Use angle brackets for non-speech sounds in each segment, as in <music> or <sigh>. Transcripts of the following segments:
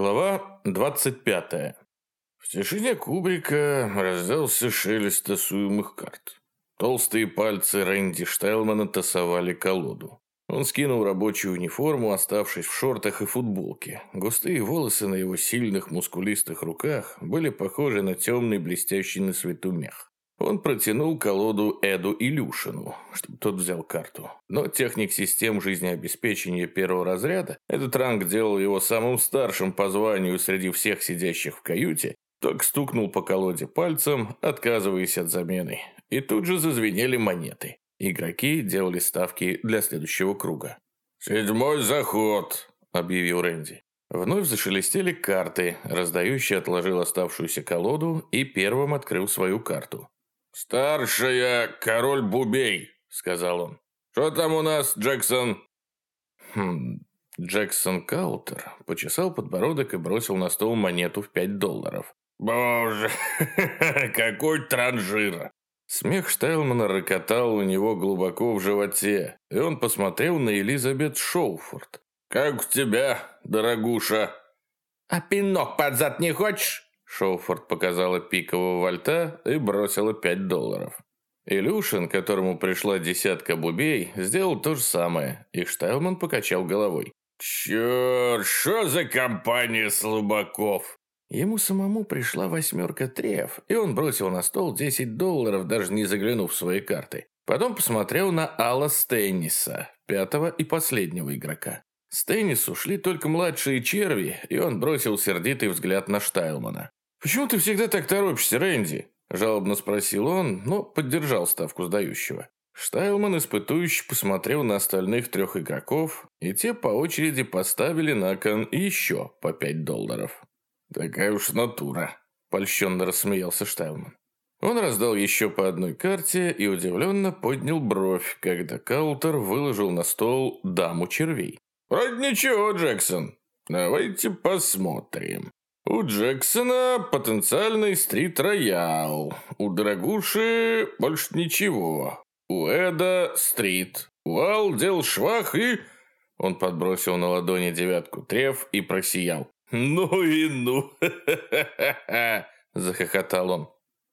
Глава 25. В тишине кубрика раздался шелест тасуемых карт. Толстые пальцы Рэнди Штайлмана тасовали колоду. Он скинул рабочую униформу, оставшись в шортах и футболке. Густые волосы на его сильных мускулистых руках были похожи на темный блестящий на свету мех. Он протянул колоду Эду Илюшину, чтобы тот взял карту. Но техник систем жизнеобеспечения первого разряда, этот ранг делал его самым старшим по званию среди всех сидящих в каюте, только стукнул по колоде пальцем, отказываясь от замены. И тут же зазвенели монеты. Игроки делали ставки для следующего круга. «Седьмой заход», — объявил Рэнди. Вновь зашелестели карты, раздающий отложил оставшуюся колоду и первым открыл свою карту. «Старшая король Бубей», — сказал он. «Что там у нас, Джексон?» Хм, Джексон Каутер почесал подбородок и бросил на стол монету в пять долларов. «Боже, <laughs> какой транжир!» Смех Штайлмана рокотал у него глубоко в животе, и он посмотрел на Элизабет Шоуфорд. «Как у тебя, дорогуша?» «А пинок под зад не хочешь?» Шоуфорд показала пикового вольта и бросила 5 долларов. Илюшин, которому пришла десятка бубей, сделал то же самое, и Штайлман покачал головой. «Черт, что за компания слабаков?» Ему самому пришла восьмерка треф, и он бросил на стол 10 долларов, даже не заглянув в свои карты. Потом посмотрел на Алла Стенниса, пятого и последнего игрока. С Теннису шли только младшие черви, и он бросил сердитый взгляд на Штайлмана. «Почему ты всегда так торопишься, Рэнди?» – жалобно спросил он, но поддержал ставку сдающего. Штайлман испытующе посмотрел на остальных трех игроков, и те по очереди поставили на кон еще по пять долларов. «Такая уж натура», – польщенно рассмеялся Штайлман. Он раздал еще по одной карте и удивленно поднял бровь, когда Каутер выложил на стол даму червей. «Вроде ничего, Джексон. Давайте посмотрим». У Джексона потенциальный стрит-роял. У Дорогуши больше ничего. У Эда стрит. У Ал дел швах и... Он подбросил на ладони девятку треф и просиял. «Ну и ну!» <laughs> – захохотал он.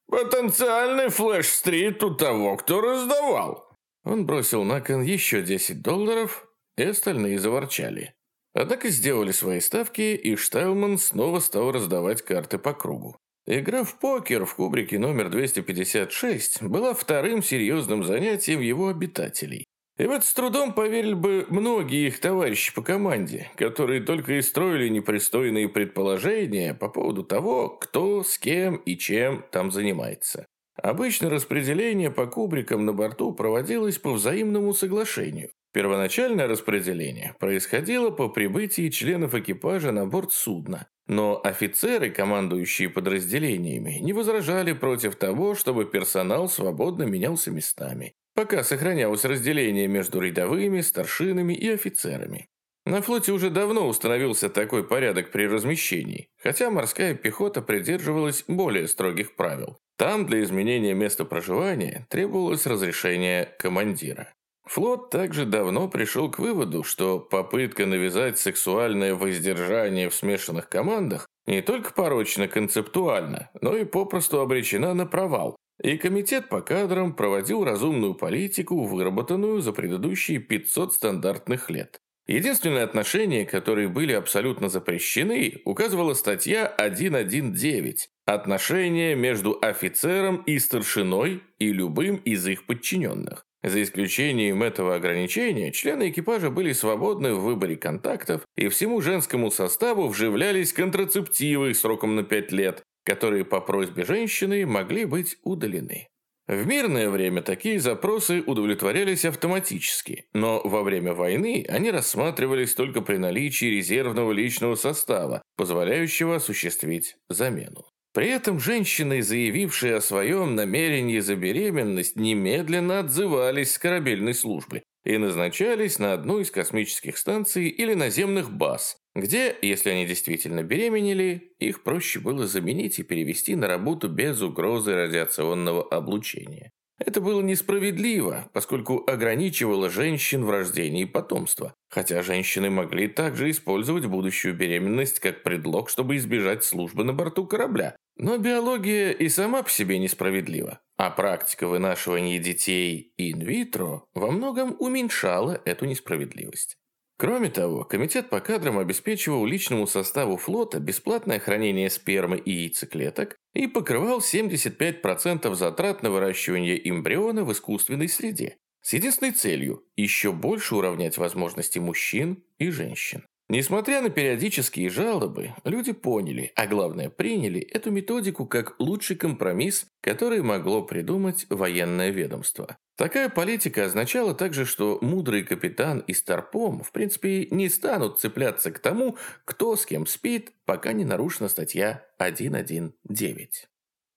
«Потенциальный флэш-стрит у того, кто раздавал!» Он бросил на кон еще 10 долларов, и остальные заворчали. Однако сделали свои ставки, и Штайлман снова стал раздавать карты по кругу. Игра в покер в кубрике номер 256 была вторым серьезным занятием его обитателей. И в это с трудом поверили бы многие их товарищи по команде, которые только и строили непристойные предположения по поводу того, кто, с кем и чем там занимается. Обычно распределение по кубрикам на борту проводилось по взаимному соглашению. Первоначальное распределение происходило по прибытии членов экипажа на борт судна, но офицеры, командующие подразделениями, не возражали против того, чтобы персонал свободно менялся местами, пока сохранялось разделение между рядовыми, старшинами и офицерами. На флоте уже давно установился такой порядок при размещении, хотя морская пехота придерживалась более строгих правил. Там для изменения места проживания требовалось разрешение командира. Флот также давно пришел к выводу, что попытка навязать сексуальное воздержание в смешанных командах не только порочна концептуально, но и попросту обречена на провал. И комитет по кадрам проводил разумную политику, выработанную за предыдущие 500 стандартных лет. Единственные отношения, которые были абсолютно запрещены, указывала статья 1.1.9 «Отношения между офицером и старшиной и любым из их подчиненных». За исключением этого ограничения, члены экипажа были свободны в выборе контактов и всему женскому составу вживлялись контрацептивы сроком на 5 лет, которые по просьбе женщины могли быть удалены. В мирное время такие запросы удовлетворялись автоматически, но во время войны они рассматривались только при наличии резервного личного состава, позволяющего осуществить замену. При этом женщины, заявившие о своем намерении за беременность, немедленно отзывались с корабельной службы и назначались на одну из космических станций или наземных баз, где, если они действительно беременели, их проще было заменить и перевести на работу без угрозы радиационного облучения. Это было несправедливо, поскольку ограничивало женщин в рождении потомства. Хотя женщины могли также использовать будущую беременность как предлог, чтобы избежать службы на борту корабля. Но биология и сама по себе несправедлива, а практика вынашивания детей инвитро во многом уменьшала эту несправедливость. Кроме того, комитет по кадрам обеспечивал личному составу флота бесплатное хранение спермы и яйцеклеток и покрывал 75% затрат на выращивание эмбриона в искусственной среде, с единственной целью – еще больше уравнять возможности мужчин и женщин. Несмотря на периодические жалобы, люди поняли, а главное приняли эту методику как лучший компромисс, который могло придумать военное ведомство. Такая политика означала также, что мудрый капитан и старпом в принципе не станут цепляться к тому, кто с кем спит, пока не нарушена статья 119.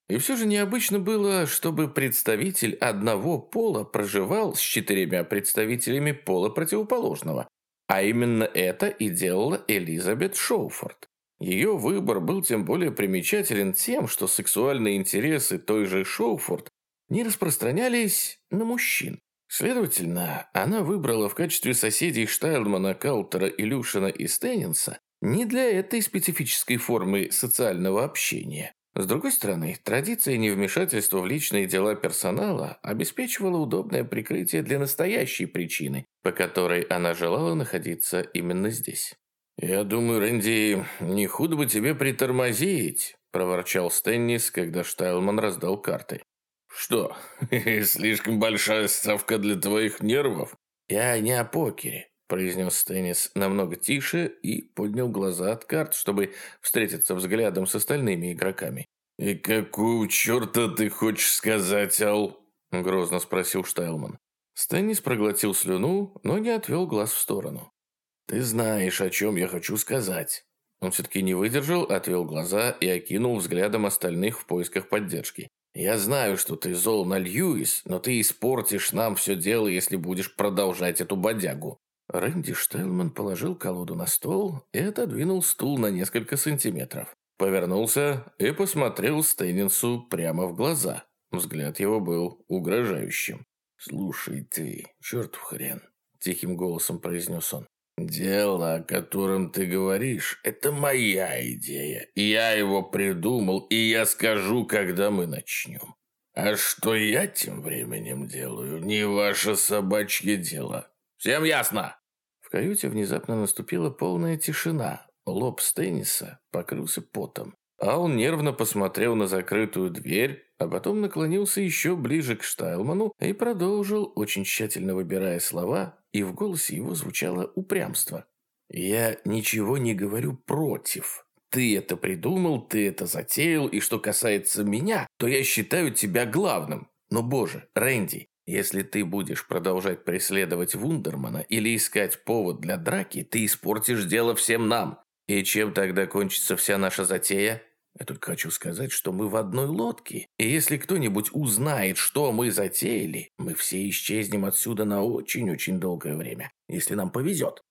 И все же необычно было, чтобы представитель одного пола проживал с четырьмя представителями пола противоположного, а именно это и делала Элизабет Шоуфорд. Ее выбор был тем более примечателен тем, что сексуальные интересы той же Шоуфорд не распространялись на мужчин. Следовательно, она выбрала в качестве соседей Штайлмана, Каутера, Илюшина и Стеннинса не для этой специфической формы социального общения, с другой стороны, традиция невмешательства в личные дела персонала обеспечивала удобное прикрытие для настоящей причины, по которой она желала находиться именно здесь. «Я думаю, Рэнди, не худо бы тебе притормозить», – проворчал Стеннис, когда Штайлман раздал карты. «Что, <laughs> слишком большая ставка для твоих нервов?» «Я не о покере произнес Теннис намного тише и поднял глаза от карт, чтобы встретиться взглядом с остальными игроками. «И какого черта ты хочешь сказать, Ал?» – грозно спросил Штайлман. Стеннис проглотил слюну, но не отвел глаз в сторону. «Ты знаешь, о чем я хочу сказать». Он все-таки не выдержал, отвел глаза и окинул взглядом остальных в поисках поддержки. «Я знаю, что ты зол на Льюис, но ты испортишь нам все дело, если будешь продолжать эту бодягу. Рэнди Штелман положил колоду на стол и отодвинул стул на несколько сантиметров. Повернулся и посмотрел Стейнинсу прямо в глаза. Взгляд его был угрожающим. «Слушай ты, чертов хрен», – тихим голосом произнес он. «Дело, о котором ты говоришь, это моя идея. Я его придумал, и я скажу, когда мы начнем. А что я тем временем делаю, не ваше собачье дело. Всем ясно?» В каюте внезапно наступила полная тишина. Лоб Стенниса покрылся потом. А он нервно посмотрел на закрытую дверь, а потом наклонился еще ближе к Штайлману и продолжил, очень тщательно выбирая слова, и в голосе его звучало упрямство. «Я ничего не говорю против. Ты это придумал, ты это затеял, и что касается меня, то я считаю тебя главным. Но, боже, Рэнди, если ты будешь продолжать преследовать Вундермана или искать повод для драки, ты испортишь дело всем нам. И чем тогда кончится вся наша затея? Я только хочу сказать, что мы в одной лодке. И если кто-нибудь узнает, что мы затеяли, мы все исчезнем отсюда на очень-очень долгое время, если нам повезет.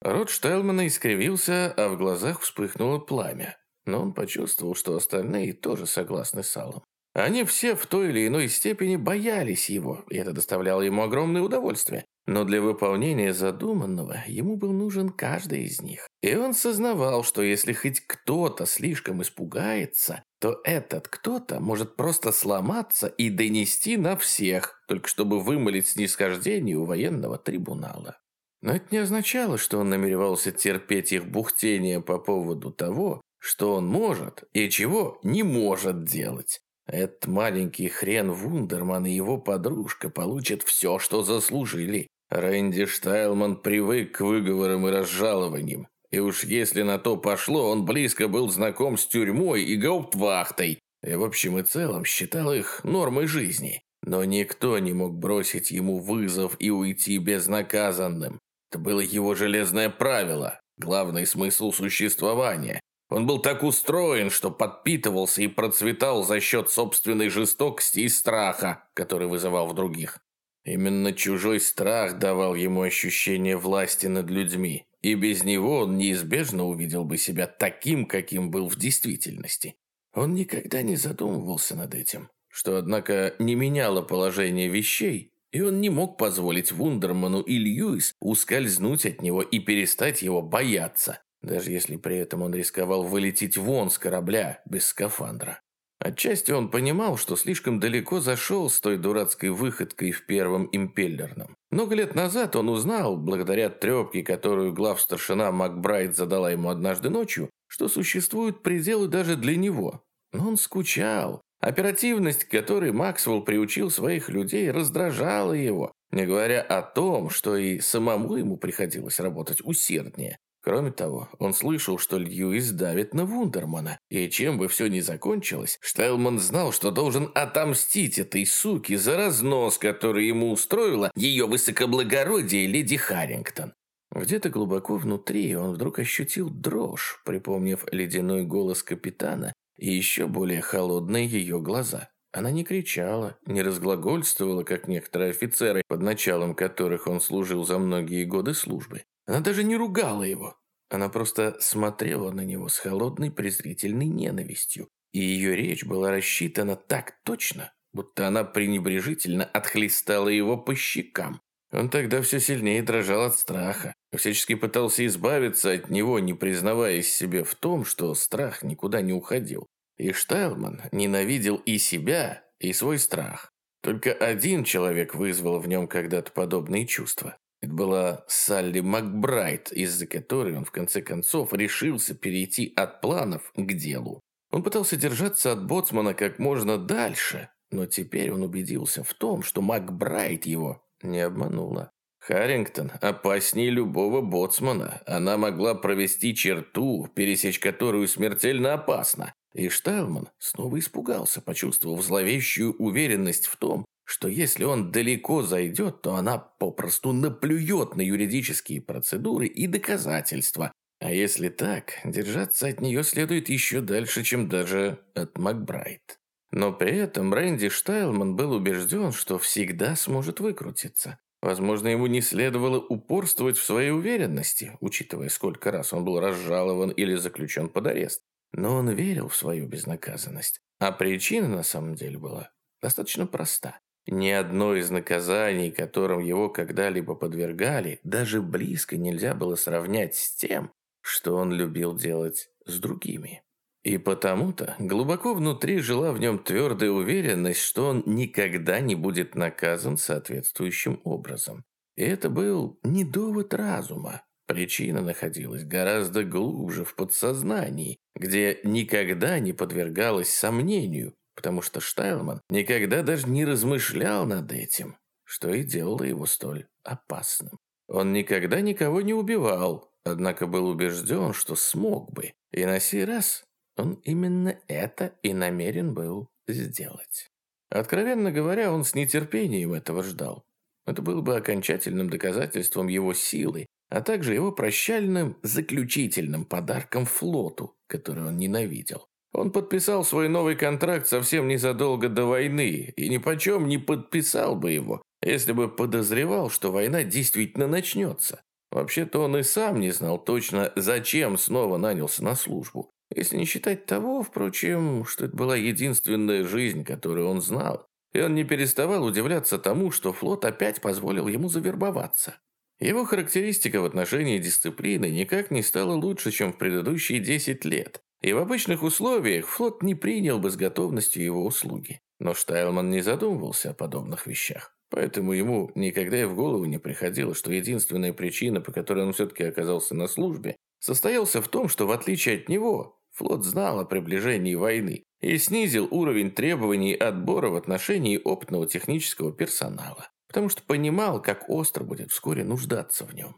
Рот Штайлмана искривился, а в глазах вспыхнуло пламя. Но он почувствовал, что остальные тоже согласны с Аллом. Они все в той или иной степени боялись его, и это доставляло ему огромное удовольствие. Но для выполнения задуманного ему был нужен каждый из них. И он сознавал, что если хоть кто-то слишком испугается, то этот кто-то может просто сломаться и донести на всех, только чтобы вымолить снисхождение у военного трибунала. Но это не означало, что он намеревался терпеть их бухтение по поводу того, что он может и чего не может делать. Этот маленький хрен Вундерман и его подружка получат все, что заслужили. Рэнди Штайлман привык к выговорам и разжалованиям. И уж если на то пошло, он близко был знаком с тюрьмой и гауптвахтой. И в общем и целом считал их нормой жизни. Но никто не мог бросить ему вызов и уйти безнаказанным. Это было его железное правило, главный смысл существования. Он был так устроен, что подпитывался и процветал за счет собственной жестокости и страха, который вызывал в других. Именно чужой страх давал ему ощущение власти над людьми, и без него он неизбежно увидел бы себя таким, каким был в действительности. Он никогда не задумывался над этим. что, однако, не меняло положение вещей, и он не мог позволить Вундерману и Льюис ускользнуть от него и перестать его бояться, даже если при этом он рисковал вылететь вон с корабля без скафандра. Отчасти он понимал, что слишком далеко зашел с той дурацкой выходкой в первом импеллерном. Много лет назад он узнал, благодаря трепке, которую главстаршина Макбрайт задала ему однажды ночью, что существуют пределы даже для него. Но он скучал. Оперативность, к которой Максвелл приучил своих людей, раздражала его, не говоря о том, что и самому ему приходилось работать усерднее. Кроме того, он слышал, что Льюис давит на Вундермана, и чем бы все ни закончилось, Штайлман знал, что должен отомстить этой суке за разнос, который ему устроила ее высокоблагородие леди Харрингтон. Где-то глубоко внутри он вдруг ощутил дрожь, припомнив ледяной голос капитана и еще более холодные ее глаза. Она не кричала, не разглагольствовала, как некоторые офицеры, под началом которых он служил за многие годы службы. Она даже не ругала его. Она просто смотрела на него с холодной презрительной ненавистью. И ее речь была рассчитана так точно, будто она пренебрежительно отхлестала его по щекам. Он тогда все сильнее дрожал от страха. Всячески пытался избавиться от него, не признаваясь себе в том, что страх никуда не уходил. И Штайлман ненавидел и себя, и свой страх. Только один человек вызвал в нем когда-то подобные чувства. Это была Салли Макбрайт, из-за которой он в конце концов решился перейти от планов к делу. Он пытался держаться от боцмана как можно дальше, но теперь он убедился в том, что Макбрайт его не обманула. Харрингтон опаснее любого боцмана. Она могла провести черту, пересечь которую смертельно опасно. И Штайлман снова испугался, почувствовав зловещую уверенность в том, что если он далеко зайдет, то она попросту наплюет на юридические процедуры и доказательства. А если так, держаться от нее следует еще дальше, чем даже от Макбрайт. Но при этом Рэнди Штайлман был убежден, что всегда сможет выкрутиться. Возможно, ему не следовало упорствовать в своей уверенности, учитывая, сколько раз он был разжалован или заключен под арест. Но он верил в свою безнаказанность. А причина на самом деле была достаточно проста. Ни одно из наказаний, которым его когда-либо подвергали, даже близко нельзя было сравнять с тем, что он любил делать с другими. И потому-то глубоко внутри жила в нем твердая уверенность, что он никогда не будет наказан соответствующим образом. И это был не довод разума. Причина находилась гораздо глубже в подсознании, где никогда не подвергалась сомнению, потому что Штайлман никогда даже не размышлял над этим, что и делало его столь опасным. Он никогда никого не убивал, однако был убежден, что смог бы, и на сей раз он именно это и намерен был сделать. Откровенно говоря, он с нетерпением этого ждал. Это было бы окончательным доказательством его силы, а также его прощальным заключительным подарком флоту, который он ненавидел. Он подписал свой новый контракт совсем незадолго до войны и ни почем не подписал бы его, если бы подозревал, что война действительно начнется. Вообще-то он и сам не знал точно, зачем снова нанялся на службу. Если не считать того, впрочем, что это была единственная жизнь, которую он знал. И он не переставал удивляться тому, что флот опять позволил ему завербоваться. Его характеристика в отношении дисциплины никак не стала лучше, чем в предыдущие 10 лет. И в обычных условиях флот не принял бы с готовностью его услуги. Но Штайлман не задумывался о подобных вещах. Поэтому ему никогда и в голову не приходило, что единственная причина, по которой он все-таки оказался на службе, состоялся в том, что в отличие от него, флот знал о приближении войны и снизил уровень требований отбора в отношении опытного технического персонала, потому что понимал, как остро будет вскоре нуждаться в нем.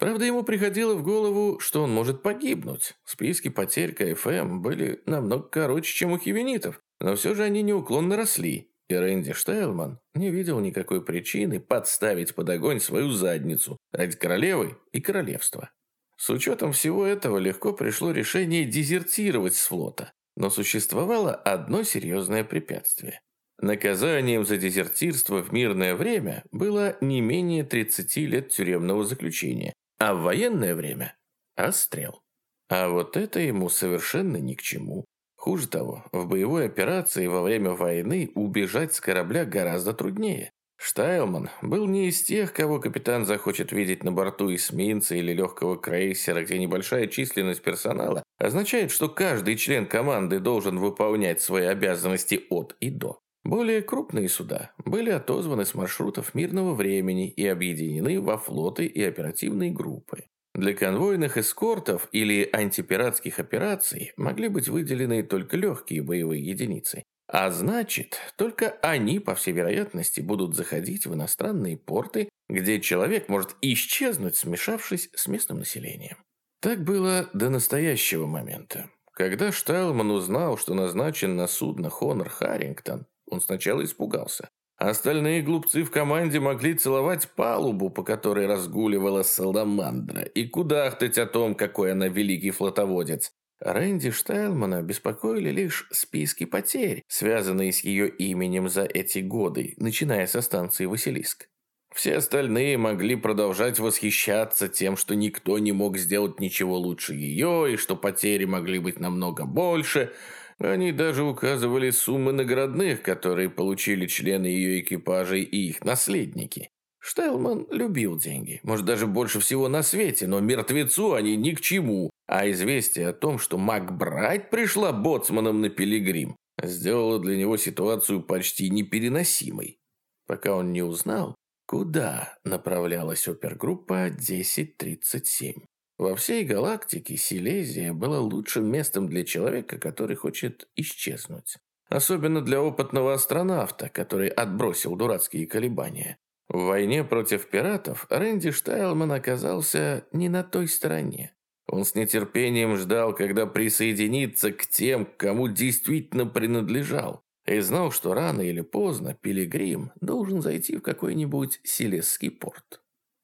Правда, ему приходило в голову, что он может погибнуть. Списки потерь КФМ были намного короче, чем у хивенитов, но все же они неуклонно росли, и Рэнди Штайлман не видел никакой причины подставить под огонь свою задницу ради королевы и королевства. С учетом всего этого легко пришло решение дезертировать с флота, но существовало одно серьезное препятствие. Наказанием за дезертирство в мирное время было не менее 30 лет тюремного заключения, а в военное время – расстрел. А вот это ему совершенно ни к чему. Хуже того, в боевой операции во время войны убежать с корабля гораздо труднее. Штайлман был не из тех, кого капитан захочет видеть на борту эсминца или легкого крейсера, где небольшая численность персонала означает, что каждый член команды должен выполнять свои обязанности от и до. Более крупные суда были отозваны с маршрутов мирного времени и объединены во флоты и оперативные группы. Для конвойных эскортов или антипиратских операций могли быть выделены только легкие боевые единицы, а значит, только они, по всей вероятности, будут заходить в иностранные порты, где человек может исчезнуть, смешавшись с местным населением. Так было до настоящего момента. Когда Штайлман узнал, что назначен на судно Хонор Харрингтон, он сначала испугался. Остальные глупцы в команде могли целовать палубу, по которой разгуливала Саламандра, и кудахтать о том, какой она великий флотоводец. Рэнди Штайлмана беспокоили лишь списки потерь, связанные с ее именем за эти годы, начиная со станции «Василиск». Все остальные могли продолжать восхищаться тем, что никто не мог сделать ничего лучше ее, и что потери могли быть намного больше. Они даже указывали суммы наградных, которые получили члены ее экипажей и их наследники. Штайлман любил деньги, может даже больше всего на свете, но мертвецу они ни к чему, а известие о том, что Макбрайт пришла боцманом на Пилигрим, сделало для него ситуацию почти непереносимой, пока он не узнал, куда направлялась опергруппа 1037. Во всей галактике Силезия была лучшим местом для человека, который хочет исчезнуть. Особенно для опытного астронавта, который отбросил дурацкие колебания. В войне против пиратов Рэнди Штайлман оказался не на той стороне. Он с нетерпением ждал, когда присоединится к тем, кому действительно принадлежал, и знал, что рано или поздно Пилигрим должен зайти в какой-нибудь Силесский порт.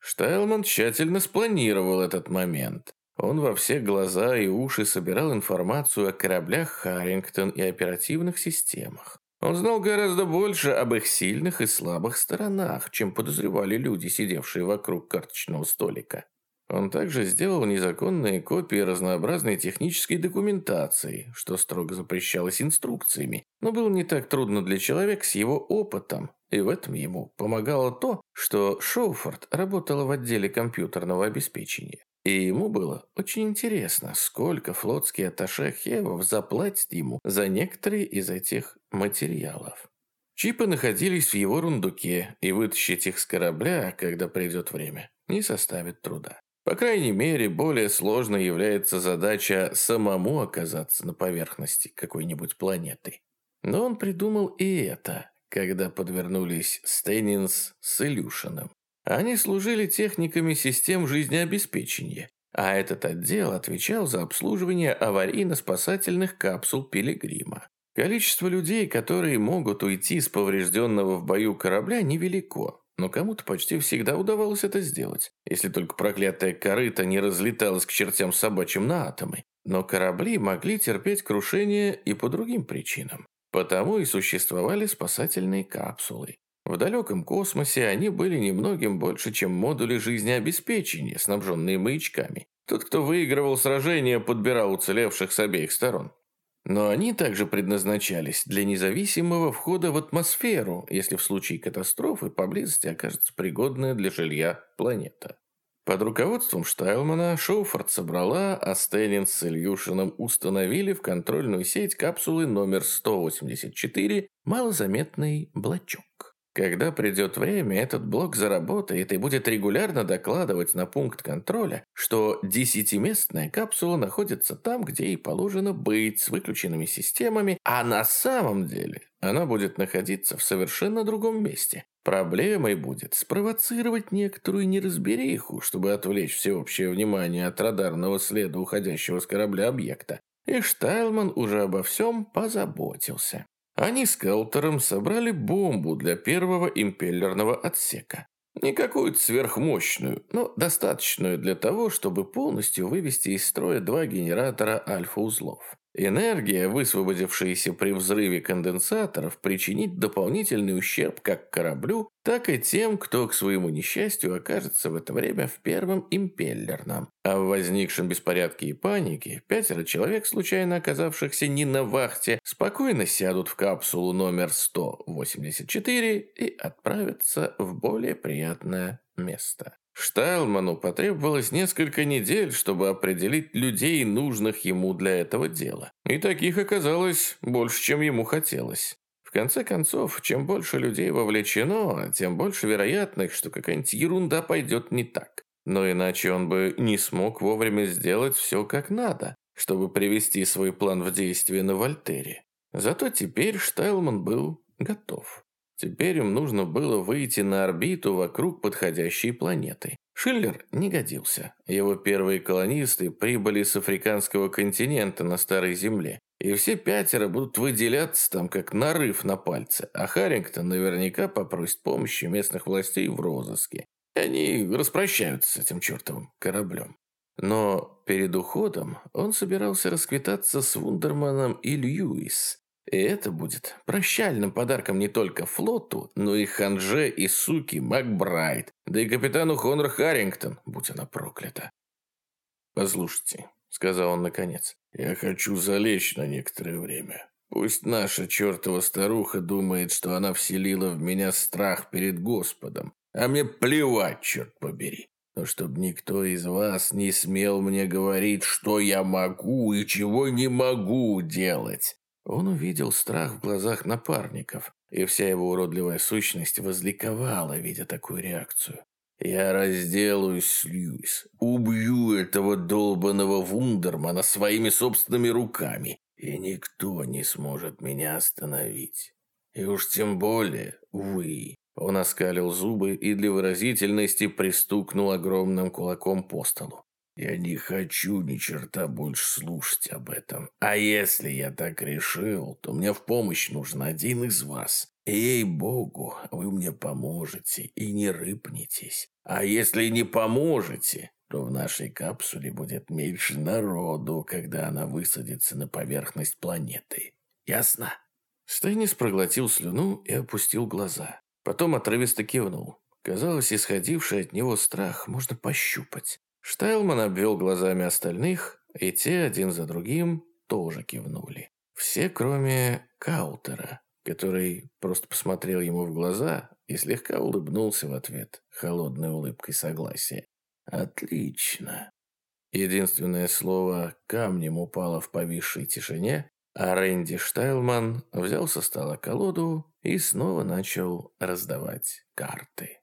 Штайлман тщательно спланировал этот момент. Он во все глаза и уши собирал информацию о кораблях Харрингтон и оперативных системах. Он знал гораздо больше об их сильных и слабых сторонах, чем подозревали люди, сидевшие вокруг карточного столика. Он также сделал незаконные копии разнообразной технической документации, что строго запрещалось инструкциями, но было не так трудно для человека с его опытом, и в этом ему помогало то, что Шоуфорд работала в отделе компьютерного обеспечения. И ему было очень интересно, сколько флотский атташе Хевов заплатит ему за некоторые из этих материалов. Чипы находились в его рундуке, и вытащить их с корабля, когда придет время, не составит труда. По крайней мере, более сложной является задача самому оказаться на поверхности какой-нибудь планеты. Но он придумал и это, когда подвернулись Стейнинс с Илюшином. Они служили техниками систем жизнеобеспечения, а этот отдел отвечал за обслуживание аварийно-спасательных капсул Пилигрима. Количество людей, которые могут уйти с поврежденного в бою корабля, невелико, но кому-то почти всегда удавалось это сделать, если только проклятая корыта не разлеталась к чертям собачьим на атомы. Но корабли могли терпеть крушение и по другим причинам. Потому и существовали спасательные капсулы. В далеком космосе они были немногим больше, чем модули жизнеобеспечения, снабженные маячками. Тот, кто выигрывал сражение, подбирал уцелевших с обеих сторон. Но они также предназначались для независимого входа в атмосферу, если в случае катастрофы поблизости окажется пригодная для жилья планета. Под руководством Штайлмана Шоуфорд собрала, а Стэнин с Ильюшиным установили в контрольную сеть капсулы номер 184 малозаметный блочок. Когда придет время, этот блок заработает и будет регулярно докладывать на пункт контроля, что десятиместная капсула находится там, где ей положено быть, с выключенными системами, а на самом деле она будет находиться в совершенно другом месте. Проблемой будет спровоцировать некоторую неразбериху, чтобы отвлечь всеобщее внимание от радарного следа уходящего с корабля объекта. И Штайлман уже обо всем позаботился. Они с Келтером собрали бомбу для первого импеллерного отсека. Не какую-то сверхмощную, но достаточную для того, чтобы полностью вывести из строя два генератора альфа-узлов. Энергия, высвободившаяся при взрыве конденсаторов, причинит дополнительный ущерб как кораблю, так и тем, кто к своему несчастью окажется в это время в первом импеллерном. А в возникшем беспорядке и панике пятеро человек, случайно оказавшихся не на вахте, спокойно сядут в капсулу номер 184 и отправятся в более приятное место. Штайлману потребовалось несколько недель, чтобы определить людей, нужных ему для этого дела. И таких оказалось больше, чем ему хотелось. В конце концов, чем больше людей вовлечено, тем больше вероятность, что какая-нибудь ерунда пойдет не так. Но иначе он бы не смог вовремя сделать все как надо, чтобы привести свой план в действие на Вольтере. Зато теперь Штайлман был готов. Теперь им нужно было выйти на орбиту вокруг подходящей планеты. Шиллер не годился. Его первые колонисты прибыли с африканского континента на Старой Земле. И все пятеро будут выделяться там, как нарыв на пальце. А Харрингтон наверняка попросит помощи местных властей в розыске. И они распрощаются с этим чертовым кораблем. Но перед уходом он собирался расквитаться с Вундерманом и Льюис, и это будет прощальным подарком не только флоту, но и Ханже и суки Макбрайт, да и капитану Хонор Харрингтон, будь она проклята. «Послушайте», — сказал он наконец, — «я хочу залечь на некоторое время. Пусть наша чертова старуха думает, что она вселила в меня страх перед Господом, а мне плевать, черт побери. Но чтобы никто из вас не смел мне говорить, что я могу и чего не могу делать. Он увидел страх в глазах напарников, и вся его уродливая сущность возликовала, видя такую реакцию. «Я разделаюсь с Льюис, убью этого долбанного вундермана своими собственными руками, и никто не сможет меня остановить. И уж тем более вы». Он оскалил зубы и для выразительности пристукнул огромным кулаком по столу. Я не хочу ни черта больше слушать об этом. А если я так решил, то мне в помощь нужен один из вас. Ей-богу, вы мне поможете и не рыпнитесь. А если не поможете, то в нашей капсуле будет меньше народу, когда она высадится на поверхность планеты. Ясно? Стэннис проглотил слюну и опустил глаза. Потом отрывисто кивнул. Казалось, исходивший от него страх можно пощупать. Штайлман обвел глазами остальных, и те один за другим тоже кивнули. Все, кроме Каутера, который просто посмотрел ему в глаза и слегка улыбнулся в ответ, холодной улыбкой согласия. «Отлично». Единственное слово камнем упало в повисшей тишине, а Рэнди Штайлман взял со стола колоду и снова начал раздавать карты.